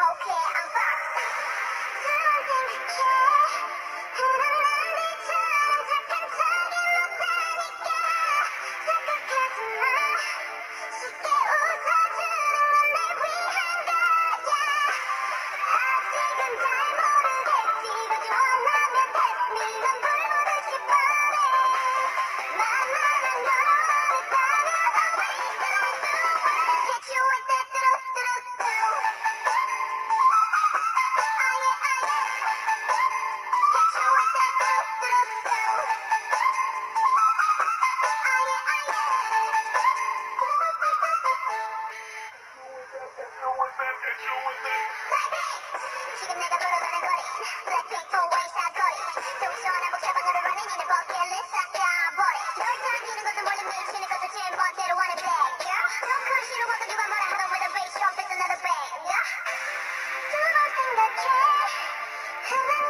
Okay, I'm fucked. Good and care. Hello.